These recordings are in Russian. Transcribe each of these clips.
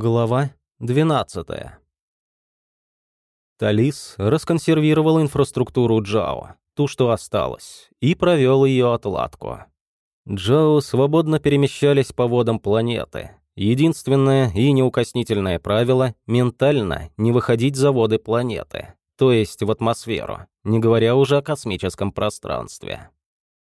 Глава 12. Талис расконсервировал инфраструктуру Джао, ту, что осталось, и провел ее отладку. Джао свободно перемещались по водам планеты. Единственное и неукоснительное правило – ментально не выходить за воды планеты, то есть в атмосферу, не говоря уже о космическом пространстве.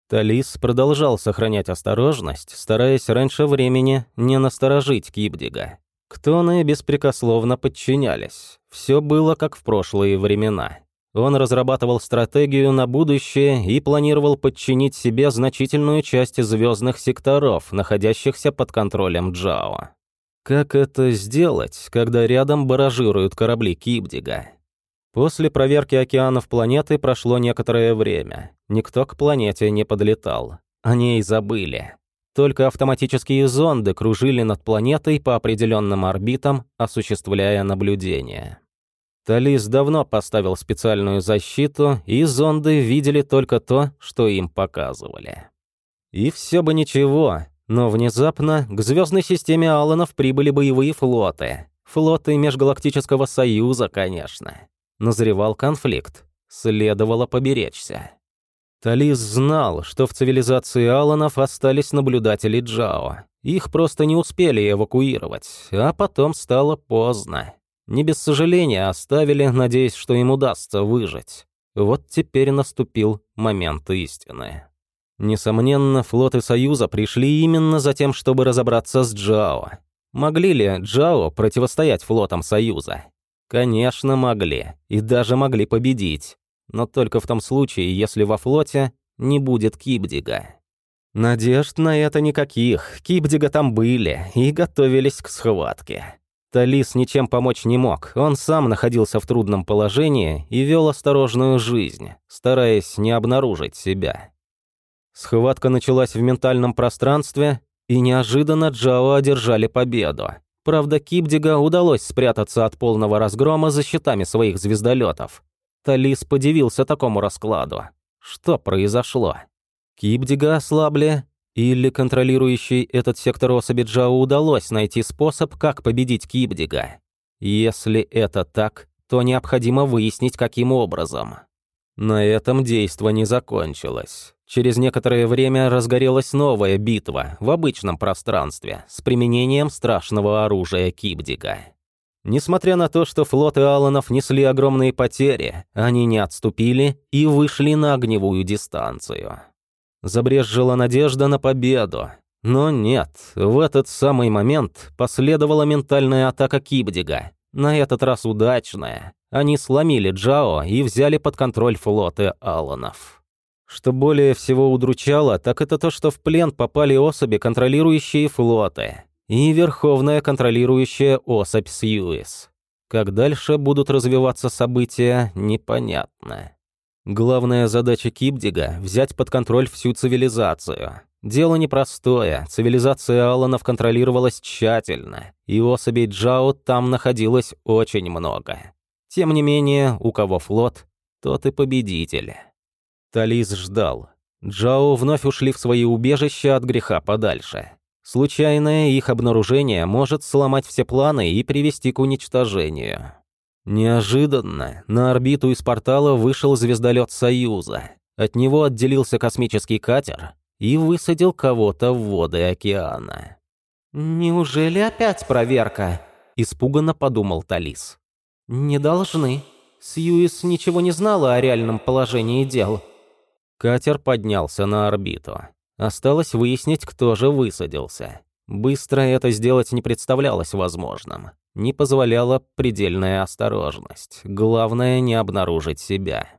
Талис продолжал сохранять осторожность, стараясь раньше времени не насторожить Кибдига. Ктоны беспрекословно подчинялись. Все было как в прошлые времена. Он разрабатывал стратегию на будущее и планировал подчинить себе значительную часть звездных секторов, находящихся под контролем Джао. Как это сделать, когда рядом баражируют корабли Кибдига? После проверки океанов планеты прошло некоторое время. Никто к планете не подлетал. О ней забыли. Только автоматические зонды кружили над планетой по определенным орбитам, осуществляя наблюдение. Талис давно поставил специальную защиту, и зонды видели только то, что им показывали. И все бы ничего, но внезапно к звездной системе Алланов прибыли боевые флоты. Флоты Межгалактического Союза, конечно. Назревал конфликт. Следовало поберечься. Талис знал, что в цивилизации Аланов остались наблюдатели Джао. Их просто не успели эвакуировать, а потом стало поздно. Не без сожаления оставили, надеясь, что им удастся выжить. Вот теперь наступил момент истины. Несомненно, флоты Союза пришли именно за тем, чтобы разобраться с Джао. Могли ли Джао противостоять флотам Союза? Конечно, могли. И даже могли победить. Но только в том случае, если во флоте не будет Кибдига. Надежд на это никаких. Кибдига там были и готовились к схватке. Талис ничем помочь не мог. Он сам находился в трудном положении и вел осторожную жизнь, стараясь не обнаружить себя. Схватка началась в ментальном пространстве, и неожиданно Джао одержали победу. Правда, Кибдига удалось спрятаться от полного разгрома за щитами своих звездолетов. Талис подивился такому раскладу. Что произошло? Кибдига ослабли, или контролирующий этот сектор особи Джао удалось найти способ, как победить Кибдига? Если это так, то необходимо выяснить, каким образом. На этом действо не закончилось. Через некоторое время разгорелась новая битва в обычном пространстве с применением страшного оружия Кибдига. Несмотря на то, что флоты Алланов несли огромные потери, они не отступили и вышли на огневую дистанцию. Забрезжила надежда на победу. Но нет, в этот самый момент последовала ментальная атака Кибдига, на этот раз удачная. Они сломили Джао и взяли под контроль флоты Алланов. Что более всего удручало, так это то, что в плен попали особи, контролирующие флоты, и верховная контролирующая особь Сьюис. Как дальше будут развиваться события, непонятно. Главная задача Кипдига — взять под контроль всю цивилизацию. Дело непростое, цивилизация Алланов контролировалась тщательно, и особей Джао там находилось очень много. Тем не менее, у кого флот, тот и победитель. Талис ждал. Джао вновь ушли в свои убежища от греха подальше. Случайное их обнаружение может сломать все планы и привести к уничтожению. Неожиданно на орбиту из портала вышел звездолет Союза. От него отделился космический катер и высадил кого-то в воды океана. «Неужели опять проверка?» – испуганно подумал Талис. «Не должны. Сьюис ничего не знала о реальном положении дел». Катер поднялся на орбиту. Осталось выяснить, кто же высадился. Быстро это сделать не представлялось возможным. Не позволяла предельная осторожность. Главное, не обнаружить себя.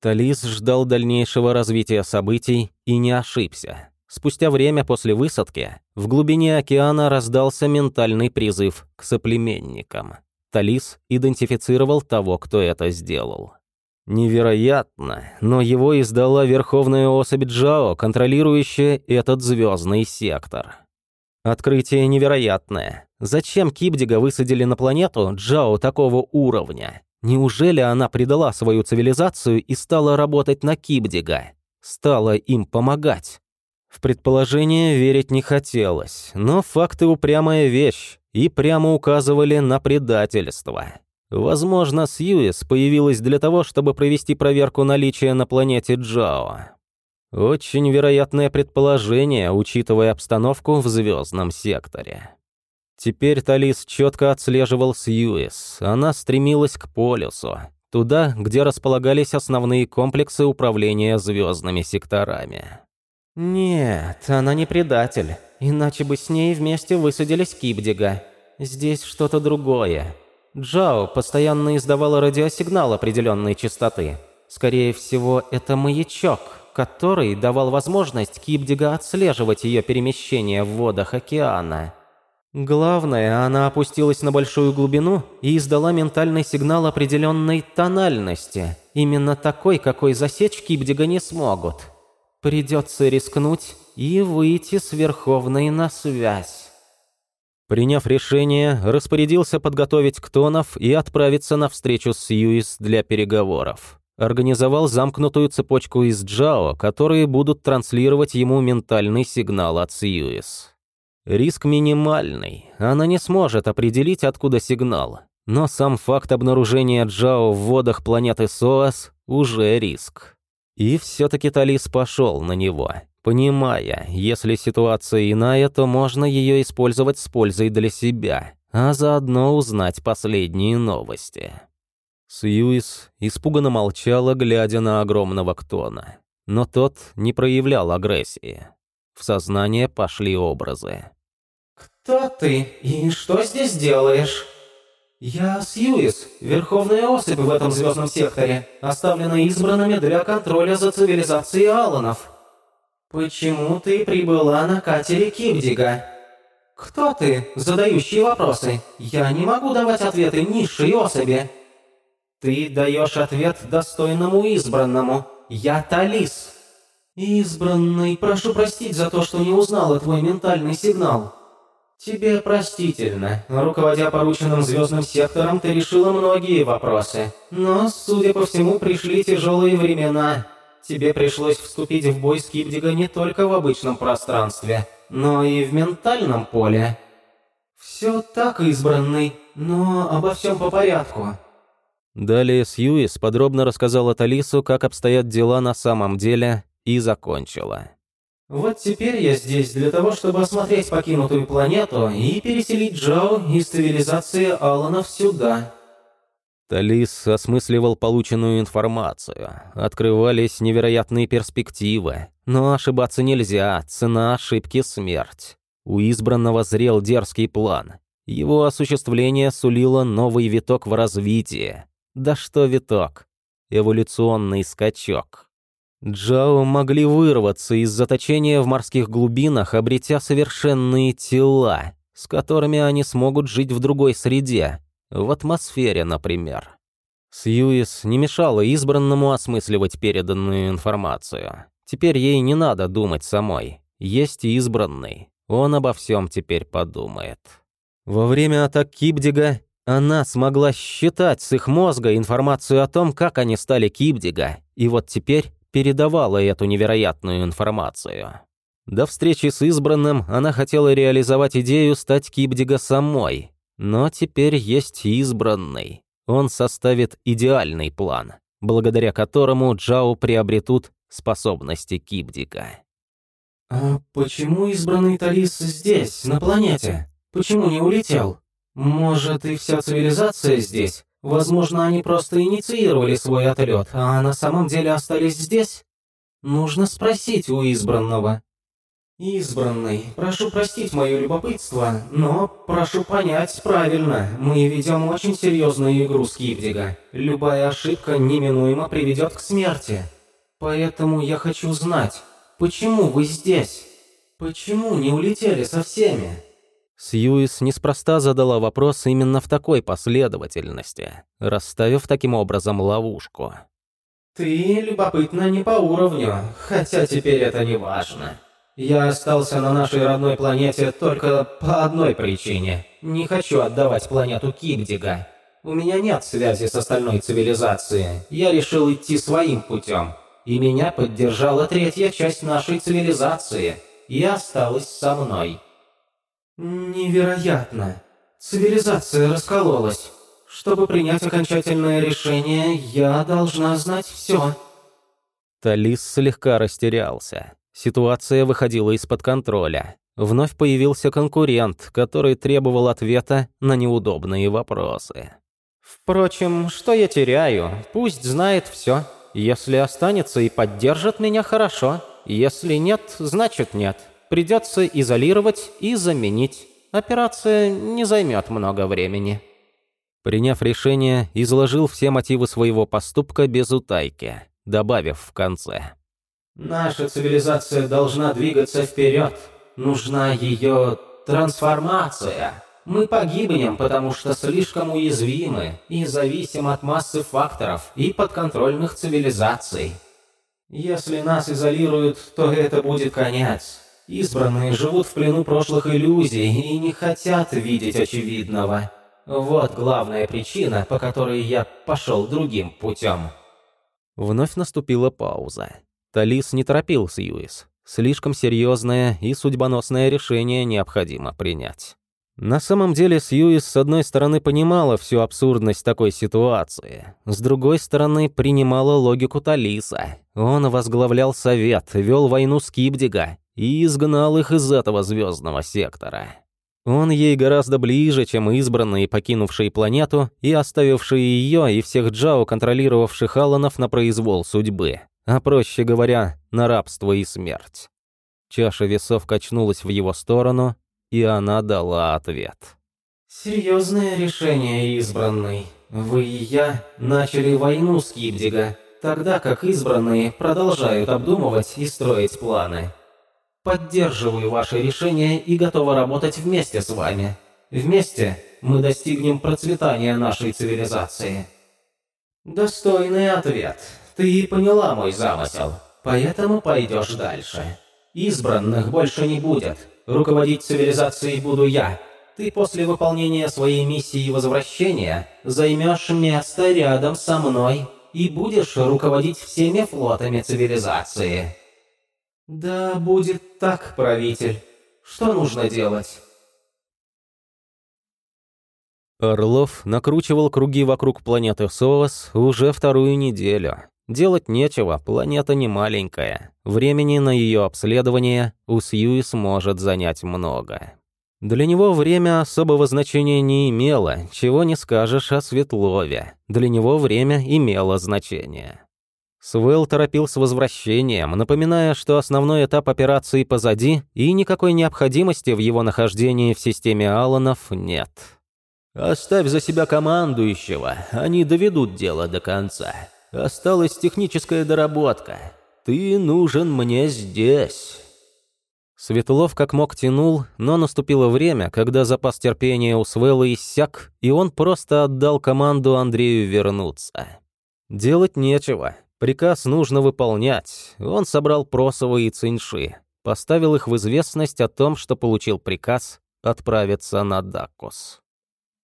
Талис ждал дальнейшего развития событий и не ошибся. Спустя время после высадки в глубине океана раздался ментальный призыв к соплеменникам. Талис идентифицировал того, кто это сделал. Невероятно, но его издала Верховная особь Джао, контролирующая этот звездный сектор. Открытие невероятное. Зачем Кибдига высадили на планету Джао такого уровня? Неужели она предала свою цивилизацию и стала работать на Кибдига? Стала им помогать? В предположение верить не хотелось, но факты упрямая вещь. и прямо указывали на предательство. Возможно, Сьюис появилась для того, чтобы провести проверку наличия на планете Джао. Очень вероятное предположение, учитывая обстановку в звездном секторе. Теперь Талис четко отслеживал Сьюис. Она стремилась к полюсу, туда, где располагались основные комплексы управления звездными секторами. «Нет, она не предатель, иначе бы с ней вместе высадились Кибдига. Здесь что-то другое. Джао постоянно издавала радиосигнал определенной частоты. Скорее всего, это маячок, который давал возможность Кибдига отслеживать ее перемещение в водах океана. Главное, она опустилась на большую глубину и издала ментальный сигнал определенной тональности, именно такой, какой засечь Кибдига не смогут. Придется рискнуть и выйти с Верховной на связь. Приняв решение, распорядился подготовить Ктонов и отправиться на встречу с Сьюис для переговоров. Организовал замкнутую цепочку из Джао, которые будут транслировать ему ментальный сигнал от Сьюис. Риск минимальный, она не сможет определить, откуда сигнал. Но сам факт обнаружения Джао в водах планеты Соас уже риск. И все-таки Талис пошел на него, понимая, если ситуация иная, то можно ее использовать с пользой для себя, а заодно узнать последние новости. Сьюис испуганно молчала, глядя на огромного Ктона. Но тот не проявлял агрессии. В сознание пошли образы. «Кто ты и что здесь делаешь?» «Я Сьюис, верховная особь в этом звездном секторе, оставленная избранными для контроля за цивилизацией Алланов». «Почему ты прибыла на катере Кибдига?» «Кто ты, задающий вопросы? Я не могу давать ответы низшей особи». «Ты даешь ответ достойному избранному. Я Талис». «Избранный, прошу простить за то, что не узнала твой ментальный сигнал». «Тебе простительно. Руководя порученным звездным сектором, ты решила многие вопросы. Но, судя по всему, пришли тяжелые времена. Тебе пришлось вступить в бой с Кипдига не только в обычном пространстве, но и в ментальном поле». «Все так, избранный, но обо всем по порядку». Далее Сьюис подробно рассказала Талису, как обстоят дела на самом деле, и закончила. Вот теперь я здесь для того, чтобы осмотреть покинутую планету и переселить Джоу из цивилизации Аланов сюда. Талис осмысливал полученную информацию. Открывались невероятные перспективы. Но ошибаться нельзя, цена ошибки – смерть. У избранного зрел дерзкий план. Его осуществление сулило новый виток в развитии. Да что виток? Эволюционный скачок. Джао могли вырваться из заточения в морских глубинах, обретя совершенные тела, с которыми они смогут жить в другой среде, в атмосфере, например. Сьюис не мешала избранному осмысливать переданную информацию. Теперь ей не надо думать самой. Есть избранный. Он обо всем теперь подумает. Во время атак Кибдига она смогла считать с их мозга информацию о том, как они стали Кибдига, и вот теперь передавала эту невероятную информацию. До встречи с избранным она хотела реализовать идею стать Кибдига самой, но теперь есть избранный. Он составит идеальный план, благодаря которому Джао приобретут способности Кибдига. «А почему избранный Талис здесь, на планете? Почему не улетел? Может, и вся цивилизация здесь? Возможно, они просто инициировали свой отлет, а на самом деле остались здесь? Нужно спросить у избранного. «Избранный, прошу простить мое любопытство, но прошу понять правильно, мы ведем очень серьезную игру с Кивдига. Любая ошибка неминуемо приведет к смерти. Поэтому я хочу знать, почему вы здесь? Почему не улетели со всеми?» Сьюис неспроста задала вопрос именно в такой последовательности, расставив таким образом ловушку. «Ты любопытна не по уровню, хотя теперь это не важно. Я остался на нашей родной планете только по одной причине. Не хочу отдавать планету Кибдига. У меня нет связи с остальной цивилизацией. Я решил идти своим путем. И меня поддержала третья часть нашей цивилизации. И осталась со мной». «Невероятно. Цивилизация раскололась. Чтобы принять окончательное решение, я должна знать все. Талис слегка растерялся. Ситуация выходила из-под контроля. Вновь появился конкурент, который требовал ответа на неудобные вопросы. «Впрочем, что я теряю? Пусть знает все. Если останется и поддержит меня, хорошо. Если нет, значит нет. Придется изолировать и заменить. Операция не займет много времени». Приняв решение, изложил все мотивы своего поступка без утайки, добавив в конце. «Наша цивилизация должна двигаться вперед. Нужна ее трансформация. Мы погибнем, потому что слишком уязвимы и зависим от массы факторов и подконтрольных цивилизаций. Если нас изолируют, то это будет конец. Избранные живут в плену прошлых иллюзий и не хотят видеть очевидного. Вот главная причина, по которой я пошел другим путем. Вновь наступила пауза. Талис не торопил Сьюис. Слишком серьезное и судьбоносное решение необходимо принять. На самом деле Сьюис с одной стороны понимала всю абсурдность такой ситуации, с другой стороны принимала логику Талиса. Он возглавлял совет, вел войну с Кибдига и изгнал их из этого звездного сектора. Он ей гораздо ближе, чем избранные, покинувшие планету и оставившие ее и всех Джао, контролировавших Алланов на произвол судьбы, а проще говоря, на рабство и смерть. Чаша весов качнулась в его сторону, и она дала ответ. «Серьезное решение, избранный. Вы и я начали войну с Кибдига, тогда как избранные продолжают обдумывать и строить планы. Поддерживаю ваше решение и готова работать вместе с вами. Вместе мы достигнем процветания нашей цивилизации. Достойный ответ. Ты поняла мой замысел, поэтому пойдешь дальше. Избранных больше не будет. Руководить цивилизацией буду я. Ты после выполнения своей миссии возвращения займешь место рядом со мной и будешь руководить всеми флотами цивилизации. «Да будет так, правитель. Что нужно делать?» Орлов накручивал круги вокруг планеты Совас уже вторую неделю. Делать нечего, планета не маленькая. Времени на ее обследование у Сьюис может занять много. Для него время особого значения не имело, чего не скажешь о Светлове. Для него время имело значение. Свел торопил с возвращением, напоминая, что основной этап операции позади, и никакой необходимости в его нахождении в системе Алланов нет. «Оставь за себя командующего, они доведут дело до конца. Осталась техническая доработка. Ты нужен мне здесь». Светлов как мог тянул, но наступило время, когда запас терпения у Свелла иссяк, и он просто отдал команду Андрею вернуться. Делать нечего. Приказ нужно выполнять. Он собрал Просова и Циньши, поставил их в известность о том, что получил приказ отправиться на Даккус.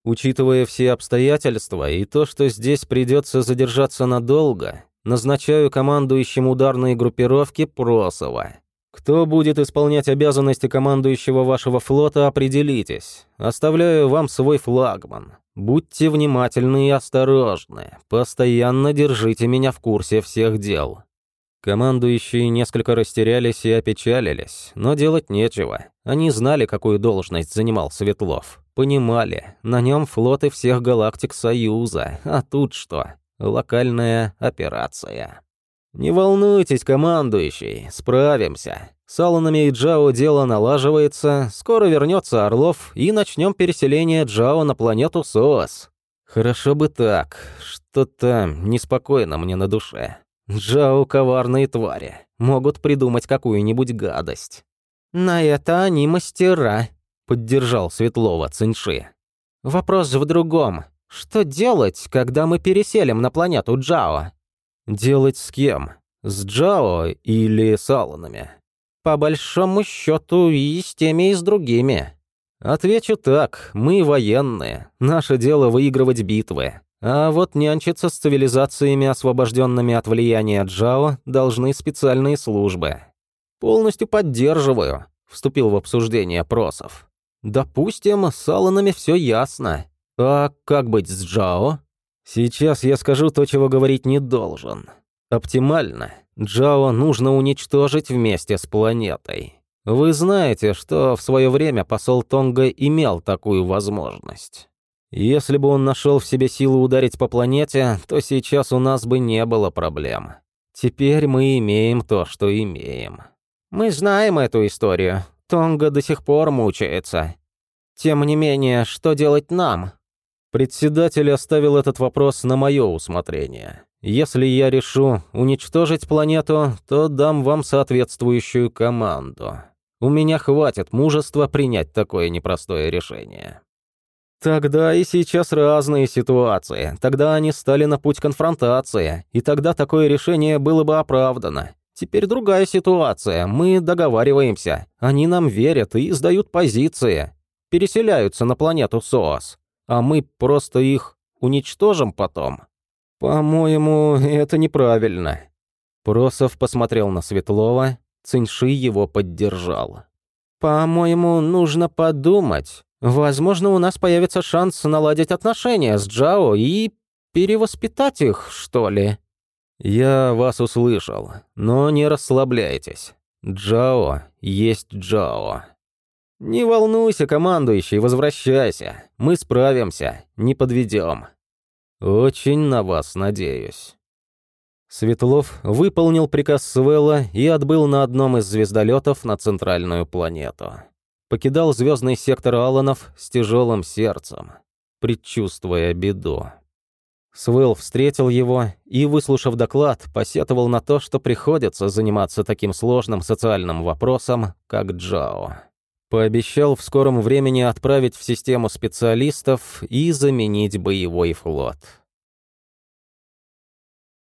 Учитывая все обстоятельства и то, что здесь придется задержаться надолго, назначаю командующим ударной группировки Просова. Кто будет исполнять обязанности командующего вашего флота, определитесь. Оставляю вам свой флагман. Будьте внимательны и осторожны. Постоянно держите меня в курсе всех дел. Командующие несколько растерялись и опечалились, но делать нечего. Они знали, какую должность занимал Светлов. Понимали, на нем флоты всех галактик Союза, а тут что? Локальная операция. «Не волнуйтесь, командующий, справимся. С Алланами и Джао дело налаживается, скоро вернется Орлов, и начнем переселение Джао на планету СОС. Хорошо бы так, что-то неспокойно мне на душе. Джао — коварные твари, могут придумать какую-нибудь гадость». «На это они мастера», — поддержал Светлова Цинши. «Вопрос в другом. Что делать, когда мы переселим на планету Джао?» «Делать с кем? С Джао или с Алланами?» По большому счету и с теми, и с другими. Отвечу так, мы военные. Наше дело выигрывать битвы. А вот нянчиться с цивилизациями, освобожденными от влияния Джао, должны специальные службы. Полностью поддерживаю, вступил в обсуждение Просов. Допустим, с Алланами все ясно. А как быть с Джао? Сейчас я скажу то, чего говорить не должен. Оптимально. Джао нужно уничтожить вместе с планетой. Вы знаете, что в свое время посол Тонга имел такую возможность. Если бы он нашел в себе силу ударить по планете, то сейчас у нас бы не было проблем. Теперь мы имеем то, что имеем. Мы знаем эту историю. Тонга до сих пор мучается. Тем не менее, что делать нам? Председатель оставил этот вопрос на мое усмотрение. Если я решу уничтожить планету, то дам вам соответствующую команду. У меня хватит мужества принять такое непростое решение. Тогда и сейчас разные ситуации. Тогда они стали на путь конфронтации, и тогда такое решение было бы оправдано. Теперь другая ситуация. Мы договариваемся. Они нам верят и сдают позиции. Переселяются на планету СОАС а мы просто их уничтожим потом? По-моему, это неправильно. Просов посмотрел на Светлова, Циньши его поддержал. «По-моему, нужно подумать. Возможно, у нас появится шанс наладить отношения с Джао и перевоспитать их, что ли». «Я вас услышал, но не расслабляйтесь. Джао есть Джао». «Не волнуйся, командующий, возвращайся. Мы справимся, не подведем». «Очень на вас надеюсь». Светлов выполнил приказ Свелла и отбыл на одном из звездолетов на центральную планету. Покидал звездный сектор Алланов с тяжелым сердцем, предчувствуя беду. Свелл встретил его и, выслушав доклад, посетовал на то, что приходится заниматься таким сложным социальным вопросом, как Джао. Пообещал в скором времени отправить в систему специалистов и заменить боевой флот.